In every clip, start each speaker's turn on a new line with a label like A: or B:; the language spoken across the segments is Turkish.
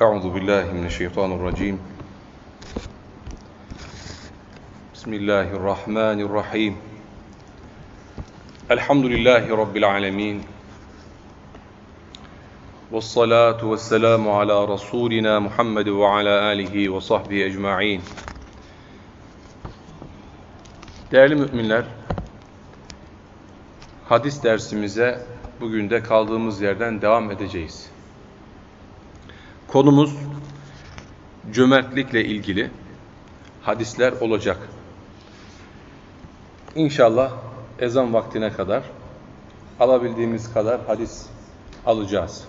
A: أعوذ بالله من الشيطان الرجيم بسم الله الرحمن الرحيم الحمد لله رب العالمين والصلاة والسلام على رسولنا محمد وعلى آله وصحبه أجمعين Değerli müminler, hadis dersimize bugün de kaldığımız yerden devam edeceğiz. Konumuz cömertlikle ilgili hadisler olacak. İnşallah ezan vaktine kadar alabildiğimiz kadar hadis alacağız.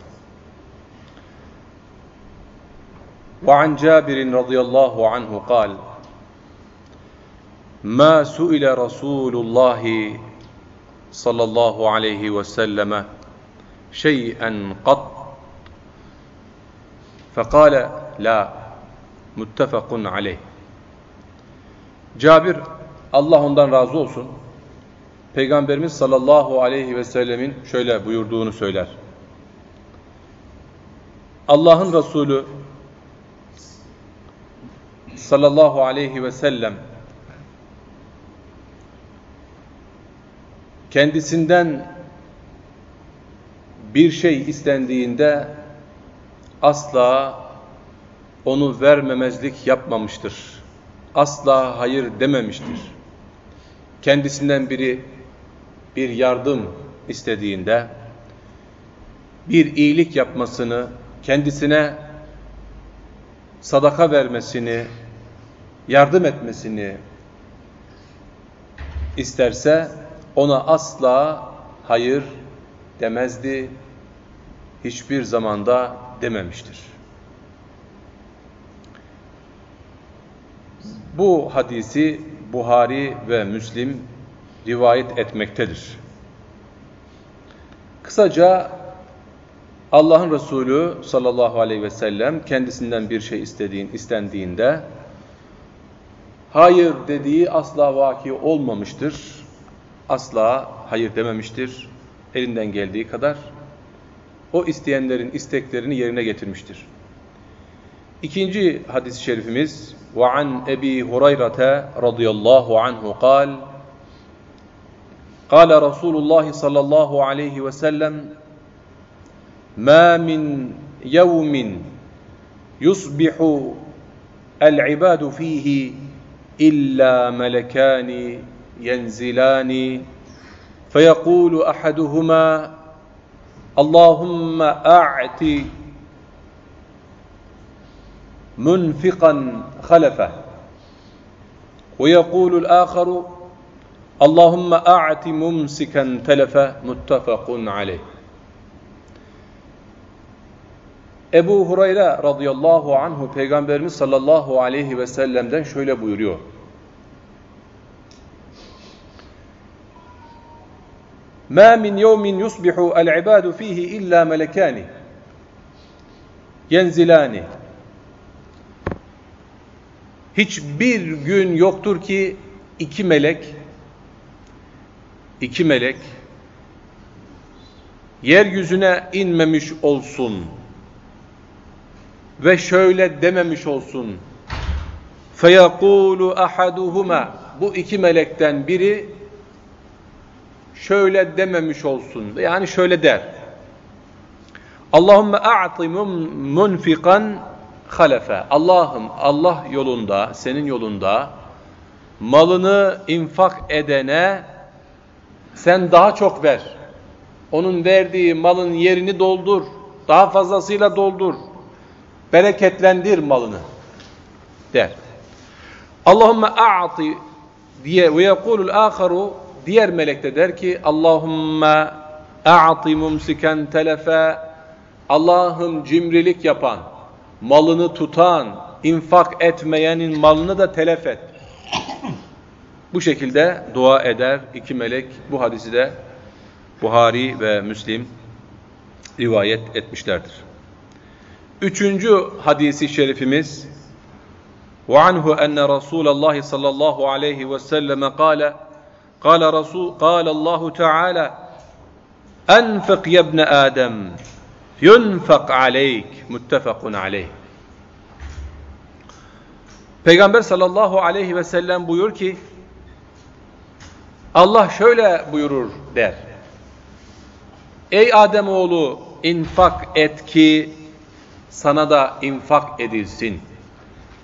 A: وعن جابر رضي الله عنه قال ما سئل رسول الله صلى الله عليه وسلم شيئا قط Fekale la muttefakun aleyh. Cabir Allah ondan razı olsun. Peygamberimiz sallallahu aleyhi ve sellemin şöyle buyurduğunu söyler. Allah'ın Resulü sallallahu aleyhi ve sellem kendisinden bir şey istendiğinde asla onu vermemezlik yapmamıştır. Asla hayır dememiştir. Kendisinden biri bir yardım istediğinde bir iyilik yapmasını, kendisine sadaka vermesini, yardım etmesini isterse ona asla hayır demezdi, hiçbir zamanda dememiştir. Bu hadisi Buhari ve Müslim rivayet etmektedir. Kısaca Allah'ın Resulü sallallahu aleyhi ve sellem kendisinden bir şey istediğin, istendiğinde hayır dediği asla vaki olmamıştır. Asla hayır dememiştir. Elinden geldiği kadar o isteyenlerin isteklerini yerine getirmiştir. İkinci hadis-i şerifimiz وعن أبي هريرة رضي الله عنه قال قال رسول الله صلى الله عليه وسلم ما من يوم يصبح العباد فيه إلا ملكان ينزلان فيقول أحدهما اللهم أعت منفقا خلفه ويقول الآخر اللهم أعت ممسكا تلفه متفق عليه Ebu Hureyre radıyallahu anhu Peygamberimiz sallallahu aleyhi ve sellem'den şöyle buyuruyor. مَا مِنْ يَوْمٍ يُصْبِحُ الْعِبَادُ ف۪يهِ اِلَّا مَلَكَانِ يَنْزِلَانِ Hiçbir gün yoktur ki iki melek, iki melek yeryüzüne inmemiş olsun ve şöyle dememiş olsun. فَيَقُولُ أَحَدُهُمَا Bu iki melekten biri şöyle dememiş olsun. Yani şöyle der. Allahümme a'ti munfiqan halefe. Allah'ım Allah yolunda, senin yolunda malını infak edene sen daha çok ver. Onun verdiği malın yerini doldur. Daha fazlasıyla doldur. Bereketlendir malını. Der. Allahümme a'ti diye ve yekulul aharu diğer melek de der ki Allahümme a'ti mumsiken telefe Allah'ım cimrilik yapan, malını tutan, infak etmeyenin malını da telef et. Bu şekilde dua eder iki melek. Bu hadisi de Buhari ve Müslim rivayet etmişlerdir. Üçüncü hadisi şerifimiz وعنه أن رسول الله صلى الله عليه وسلم قال قال رسول قال الله تعالى أنفق يا ابن آدم yunfak aleyk muttefakun aleyh. Peygamber sallallahu aleyhi ve sellem buyur ki Allah şöyle buyurur der. Ey Ademoğlu infak et ki sana da infak edilsin.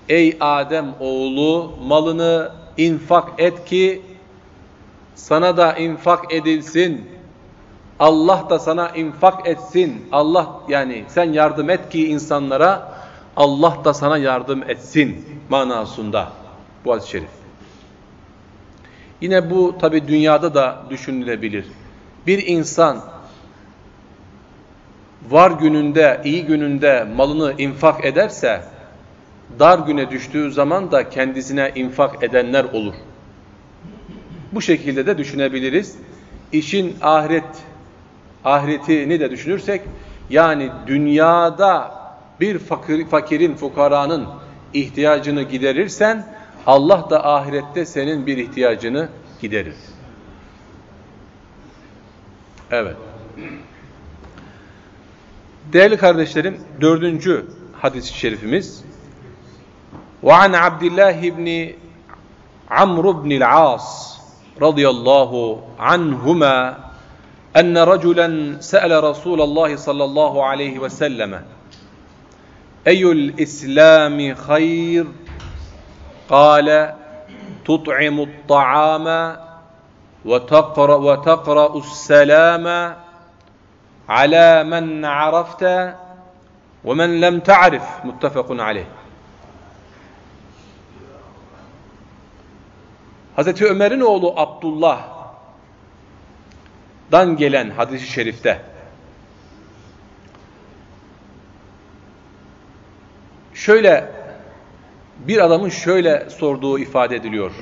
A: Ey Adem oğlu malını infak et ki sana da infak edilsin. Allah da sana infak etsin. Allah yani sen yardım et ki insanlara Allah da sana yardım etsin manasında bu hadis-i şerif. Yine bu tabi dünyada da düşünülebilir. Bir insan var gününde, iyi gününde malını infak ederse dar güne düştüğü zaman da kendisine infak edenler olur. Bu şekilde de düşünebiliriz. İşin ahiret ahiretini de düşünürsek yani dünyada bir fakir, fakirin, fukaranın ihtiyacını giderirsen Allah da ahirette senin bir ihtiyacını giderir. Evet. Değerli kardeşlerim, dördüncü hadis-i şerifimiz وعن عبد الله بن عمرو بن العاص رضي الله عنهما أن رجلا سأل رسول الله صلى الله عليه وسلم أي الإسلام خير؟ قال تطعم الطعام وتقرأ, وتقرأ السلام على من عرفت ومن لم تعرف متفق عليه. Hazreti Ömer'in oğlu Abdullah'dan gelen hadisi şerifte şöyle bir adamın şöyle sorduğu ifade ediliyor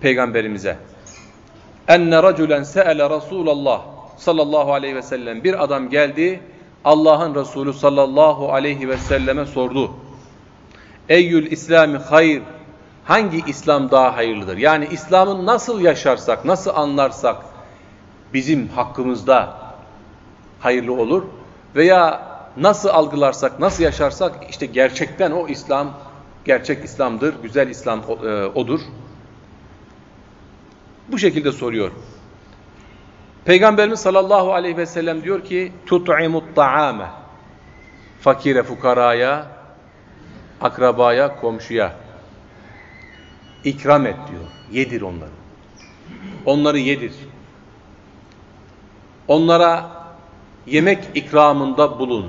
A: peygamberimize. Enne raculen se'ele Resulallah sallallahu aleyhi ve sellem bir adam geldi Allah'ın Resulü sallallahu aleyhi ve selleme sordu. Eyyül İslami hayr hangi İslam daha hayırlıdır? Yani İslam'ı nasıl yaşarsak, nasıl anlarsak bizim hakkımızda hayırlı olur veya nasıl algılarsak, nasıl yaşarsak işte gerçekten o İslam gerçek İslam'dır, güzel İslam e, odur. Bu şekilde soruyor. Peygamberimiz sallallahu aleyhi ve sellem diyor ki tut'imut ta'ame fakire fukaraya akrabaya komşuya ikram et diyor. Yedir onları. Onları yedir. Onlara yemek ikramında bulun.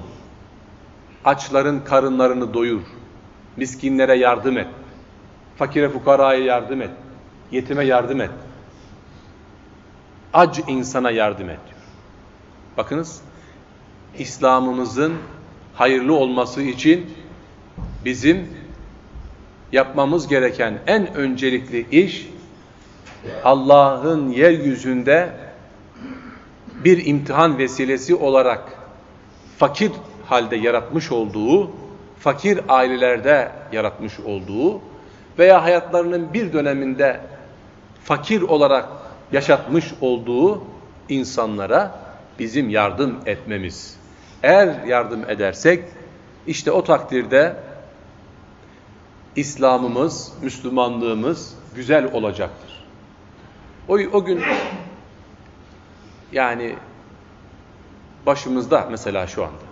A: Açların karınlarını doyur. Miskinlere yardım et. Fakire fukaraya yardım et. Yetime yardım et. Ac insana yardım et diyor. Bakınız İslam'ımızın hayırlı olması için bizim yapmamız gereken en öncelikli iş Allah'ın yeryüzünde bir imtihan vesilesi olarak fakir halde yaratmış olduğu, fakir ailelerde yaratmış olduğu veya hayatlarının bir döneminde fakir olarak yaşatmış olduğu insanlara bizim yardım etmemiz. Eğer yardım edersek işte o takdirde İslam'ımız, Müslümanlığımız güzel olacaktır. O, o gün yani başımızda mesela şu anda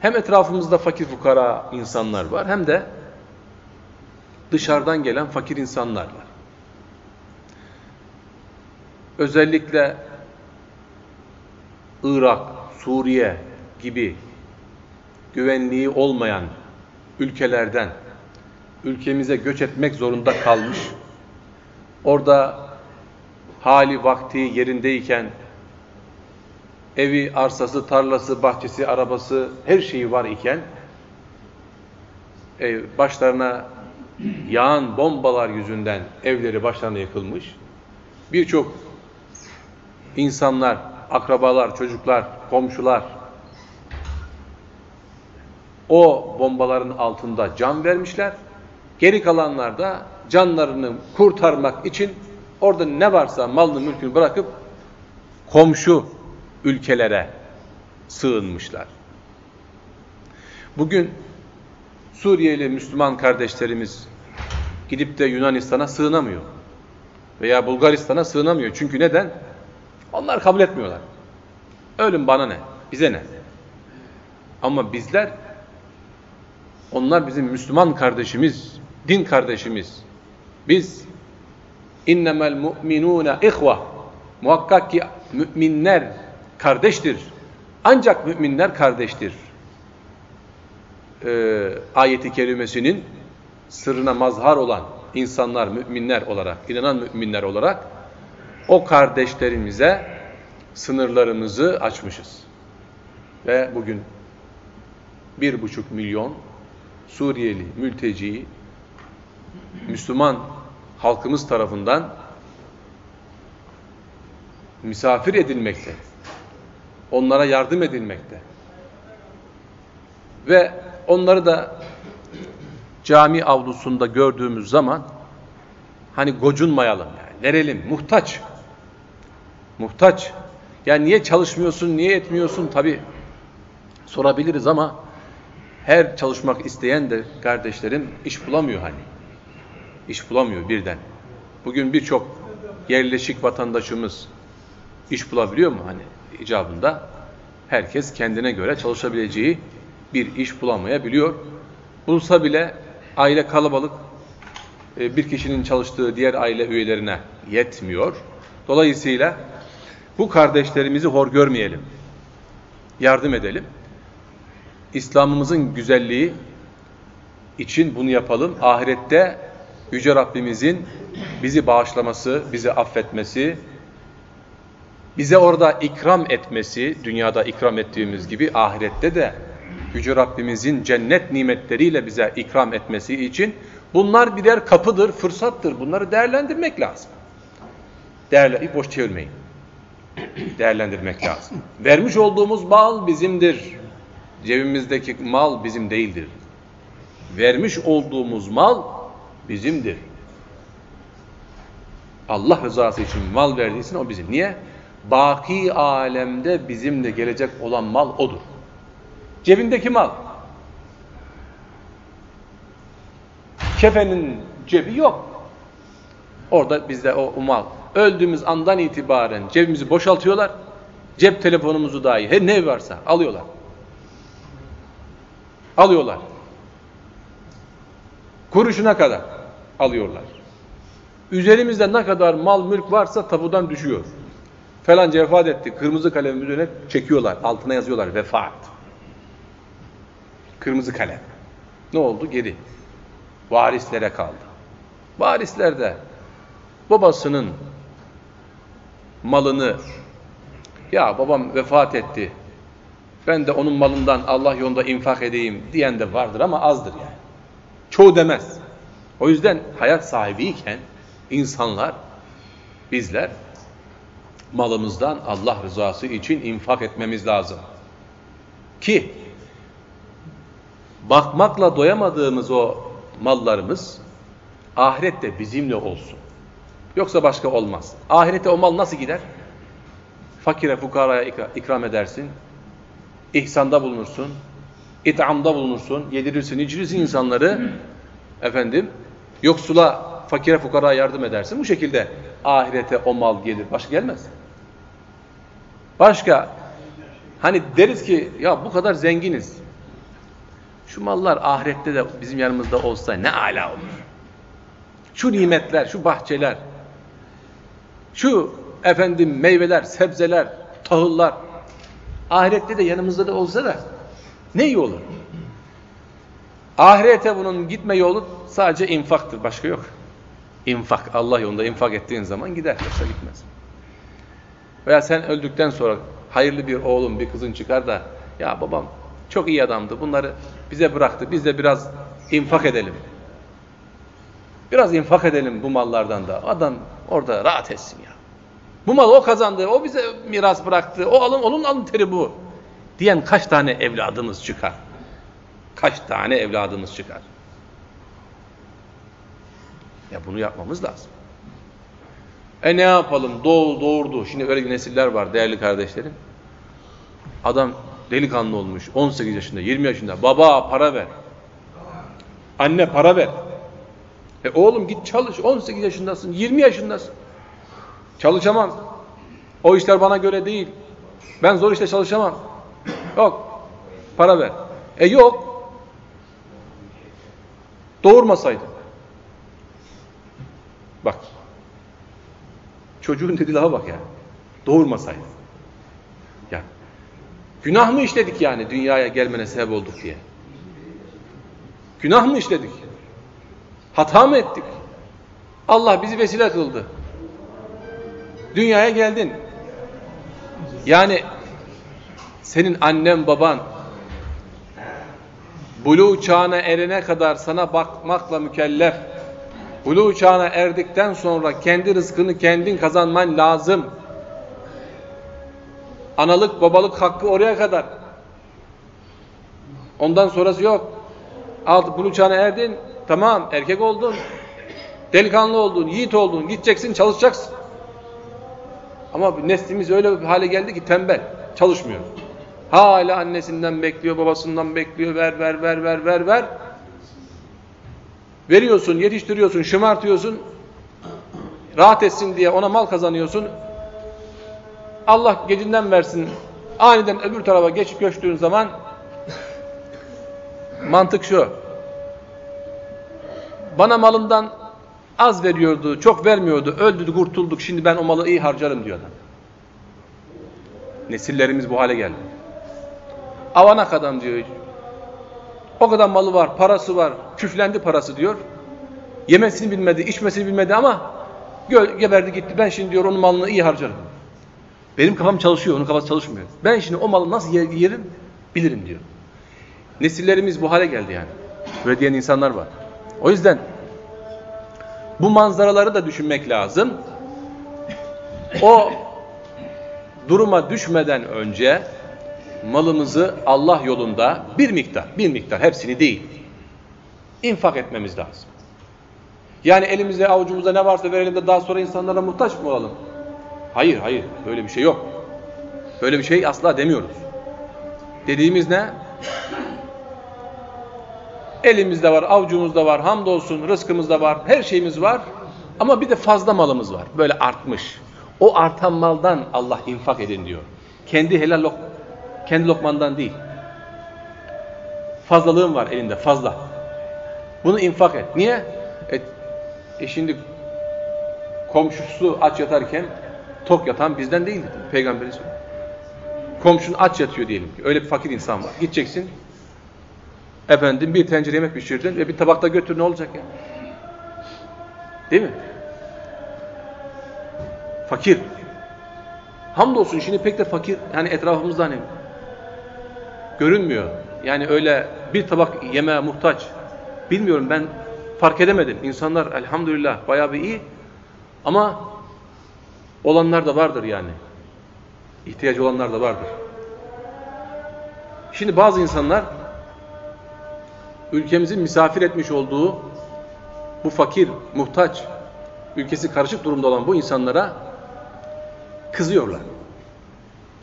A: hem etrafımızda fakir fukara insanlar var hem de dışarıdan gelen fakir insanlar var. Özellikle Irak, Suriye gibi güvenliği olmayan ülkelerden ülkemize göç etmek zorunda kalmış. Orada hali vakti yerindeyken evi, arsası, tarlası, bahçesi, arabası her şeyi var iken e, başlarına yağan bombalar yüzünden evleri başlarına yıkılmış. Birçok insanlar, akrabalar, çocuklar, komşular o bombaların altında can vermişler. Geri kalanlar da canlarını kurtarmak için orada ne varsa malını mülkünü bırakıp komşu ülkelere sığınmışlar. Bugün Suriyeli Müslüman kardeşlerimiz gidip de Yunanistan'a sığınamıyor. Veya Bulgaristan'a sığınamıyor. Çünkü neden? Onlar kabul etmiyorlar. Ölüm bana ne? Bize ne? Ama bizler, onlar bizim Müslüman kardeşimiz, din kardeşimiz. Biz innemel mu'minune ihva muhakkak ki müminler kardeştir. Ancak müminler kardeştir. Ee, ayeti kerimesinin sırrına mazhar olan insanlar, müminler olarak, inanan müminler olarak o kardeşlerimize sınırlarımızı açmışız. Ve bugün bir buçuk milyon Suriyeli mülteci Müslüman halkımız tarafından misafir edilmekte. Onlara yardım edilmekte. Ve onları da cami avlusunda gördüğümüz zaman hani gocunmayalım yani. Verelim. Muhtaç. Muhtaç. Yani niye çalışmıyorsun, niye etmiyorsun? Tabi sorabiliriz ama her çalışmak isteyen de kardeşlerim iş bulamıyor hani. İş bulamıyor birden. Bugün birçok yerleşik vatandaşımız iş bulabiliyor mu hani icabında? Herkes kendine göre çalışabileceği bir iş bulamayabiliyor. Bulsa bile aile kalabalık, e, bir kişinin çalıştığı diğer aile üyelerine yetmiyor. Dolayısıyla bu kardeşlerimizi hor görmeyelim. Yardım edelim. İslam'ımızın güzelliği için bunu yapalım. Ahirette Yüce Rabbimizin bizi bağışlaması, bizi affetmesi, bize orada ikram etmesi, dünyada ikram ettiğimiz gibi ahirette de Yüce Rabbimizin cennet nimetleriyle bize ikram etmesi için bunlar birer kapıdır, fırsattır. Bunları değerlendirmek lazım. Değerli, boş çevirmeyin. Değerlendirmek lazım. Vermiş olduğumuz mal bizimdir. Cebimizdeki mal bizim değildir. Vermiş olduğumuz mal bizimdir. Allah rızası için mal verdiysin o bizim. Niye? Baki alemde bizimle gelecek olan mal odur. Cebindeki mal. Kefenin cebi yok. Orada bizde o, o mal. Öldüğümüz andan itibaren cebimizi boşaltıyorlar. Cep telefonumuzu dahi her ne varsa alıyorlar. Alıyorlar. Kuruşuna kadar alıyorlar. Üzerimizde ne kadar mal mülk varsa tapudan düşüyor. Falan vefat etti. Kırmızı kalemin üzerine çekiyorlar. Altına yazıyorlar vefat. Kırmızı kalem. Ne oldu? Geri. Varislere kaldı. Varisler de babasının malını ya babam vefat etti ben de onun malından Allah yolunda infak edeyim diyen de vardır ama azdır yani. Çoğu demez. O yüzden hayat sahibiyken insanlar, bizler malımızdan Allah rızası için infak etmemiz lazım. Ki bakmakla doyamadığımız o mallarımız ahirette bizimle olsun. Yoksa başka olmaz. Ahirete o mal nasıl gider? Fakire fukaraya ikram edersin. İhsanda bulunursun. it'amda bulunursun. Yedirirsin, içirirsin insanları. Efendim, yoksula, fakire fukaraya yardım edersin. Bu şekilde ahirete o mal gelir. Başka gelmez. Başka, hani deriz ki ya bu kadar zenginiz. Şu mallar ahirette de bizim yanımızda olsa ne ala olur. Şu nimetler, şu bahçeler, şu efendim meyveler, sebzeler, tahıllar ahirette de yanımızda da olsa da ne iyi olur. Ahirete bunun gitme yolu sadece infaktır. Başka yok. İnfak. Allah yolunda infak ettiğin zaman gider. Yoksa gitmez. Veya sen öldükten sonra hayırlı bir oğlun, bir kızın çıkar da ya babam çok iyi adamdı. Bunları bize bıraktı. Biz de biraz infak edelim. Biraz infak edelim bu mallardan da. Adam orada rahat etsin ya. Bu malı o kazandı, o bize miras bıraktı, o alın, onun alın teri bu. Diyen kaç tane evladımız çıkar? Kaç tane evladımız çıkar? Ya bunu yapmamız lazım. E ne yapalım? Doğu doğurdu. Şimdi öyle nesiller var değerli kardeşlerim. Adam delikanlı olmuş 18 yaşında 20 yaşında baba para ver. Anne para ver. E oğlum git çalış 18 yaşındasın 20 yaşındasın. Çalışamam. O işler bana göre değil. Ben zor işte çalışamam. Yok. Para ver. E yok. Doğurmasaydı. Bak. Çocuğun dediği lafa bak ya. Doğurmasaydı. Ya. Günah mı işledik yani dünyaya gelmene sebep olduk diye? Günah mı işledik? Hata mı ettik? Allah bizi vesile kıldı. Dünyaya geldin. Yani senin annen baban buluğ çağına erene kadar sana bakmakla mükellef. Buluğ çağına erdikten sonra kendi rızkını kendin kazanman lazım. Analık babalık hakkı oraya kadar. Ondan sonrası yok. Altı buluğ çağına erdin, tamam erkek oldun, delikanlı oldun, yiğit oldun, gideceksin çalışacaksın. Ama neslimiz öyle bir hale geldi ki tembel, çalışmıyor. Hala annesinden bekliyor, babasından bekliyor, ver ver ver ver ver ver. Veriyorsun, yetiştiriyorsun, şımartıyorsun. Rahat etsin diye ona mal kazanıyorsun. Allah gecinden versin. Aniden öbür tarafa geçip göçtüğün zaman mantık şu. Bana malından az veriyordu, çok vermiyordu, öldü, kurtulduk, şimdi ben o malı iyi harcarım diyor adam. Nesillerimiz bu hale geldi. Avanak adam diyor. O kadar malı var, parası var, küflendi parası diyor. Yemesini bilmedi, içmesini bilmedi ama geberdi gitti. Ben şimdi diyor onun malını iyi harcarım. Benim kafam çalışıyor, onun kafası çalışmıyor. Ben şimdi o malı nasıl yerim bilirim diyor. Nesillerimiz bu hale geldi yani. Böyle diyen insanlar var. O yüzden bu manzaraları da düşünmek lazım. O duruma düşmeden önce malımızı Allah yolunda bir miktar, bir miktar hepsini değil, infak etmemiz lazım. Yani elimizde avucumuzda ne varsa verelim de daha sonra insanlara muhtaç mı olalım? Hayır, hayır. Böyle bir şey yok. Böyle bir şey asla demiyoruz. Dediğimiz ne? Elimizde var, avucumuzda var, hamdolsun, rızkımız da var, her şeyimiz var. Ama bir de fazla malımız var. Böyle artmış. O artan maldan Allah infak edin diyor. Kendi helal lok kendi lokmandan değil. Fazlalığın var elinde, fazla. Bunu infak et. Niye? E, e şimdi komşusu aç yatarken tok yatan bizden değildi. Peygamberi söylüyor. Komşun aç yatıyor diyelim ki. Öyle bir fakir insan var. Gideceksin. Efendim bir tencere yemek pişirdin ve bir tabakta götür ne olacak ya? Değil mi? Fakir. Hamdolsun şimdi pek de fakir yani etrafımızda hani görünmüyor. Yani öyle bir tabak yemeğe muhtaç. Bilmiyorum ben fark edemedim. İnsanlar elhamdülillah bayağı bir iyi ama olanlar da vardır yani. İhtiyacı olanlar da vardır. Şimdi bazı insanlar ülkemizin misafir etmiş olduğu bu fakir, muhtaç, ülkesi karışık durumda olan bu insanlara kızıyorlar.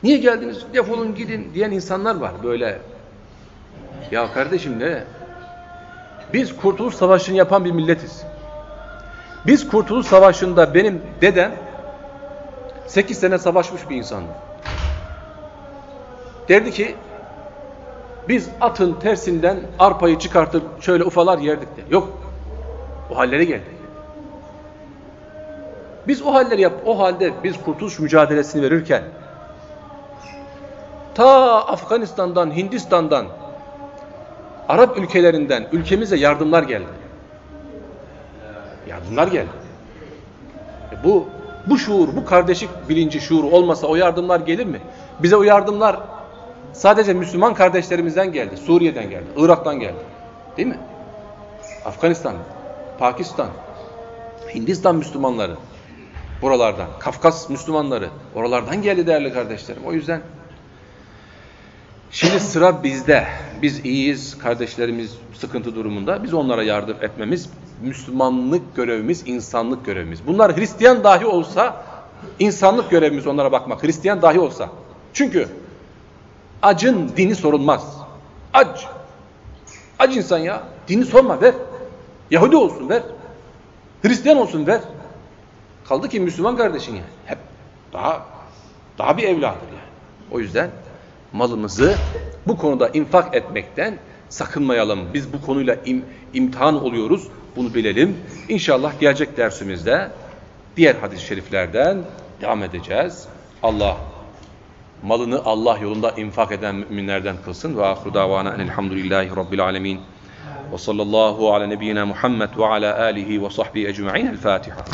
A: Niye geldiniz? Defolun gidin diyen insanlar var böyle. Ya kardeşim ne? Biz Kurtuluş Savaşı'nı yapan bir milletiz. Biz Kurtuluş Savaşı'nda benim dedem 8 sene savaşmış bir insandı. Derdi ki biz atın tersinden arpayı çıkartıp şöyle ufalar yerdik de. Yok. O hallere geldik. Biz o halleri yap, o halde biz kurtuluş mücadelesini verirken ta Afganistan'dan, Hindistan'dan, Arap ülkelerinden ülkemize yardımlar geldi. Yardımlar geldi. E bu bu şuur, bu kardeşlik bilinci şuuru olmasa o yardımlar gelir mi? Bize o yardımlar sadece Müslüman kardeşlerimizden geldi. Suriye'den geldi, Irak'tan geldi. Değil mi? Afganistan, Pakistan, Hindistan Müslümanları buralardan, Kafkas Müslümanları oralardan geldi değerli kardeşlerim. O yüzden şimdi sıra bizde. Biz iyiyiz, kardeşlerimiz sıkıntı durumunda. Biz onlara yardım etmemiz Müslümanlık görevimiz, insanlık görevimiz. Bunlar Hristiyan dahi olsa insanlık görevimiz onlara bakmak. Hristiyan dahi olsa. Çünkü Acın dini sorulmaz. Ac. Ac insan ya. Dini sorma ver. Yahudi olsun ver. Hristiyan olsun ver. Kaldı ki Müslüman kardeşin yani. Hep daha daha bir evladır yani. O yüzden malımızı bu konuda infak etmekten sakınmayalım. Biz bu konuyla im, imtihan oluyoruz. Bunu bilelim. İnşallah gelecek dersimizde diğer hadis-i şeriflerden devam edeceğiz. Allah malını Allah yolunda infak eden müminlerden kılsın. Ve ahru davana enelhamdülillahi rabbil alemin. Ve sallallahu ala nebiyyina Muhammed ve ala alihi ve sahbihi ecma'in. El Fatiha.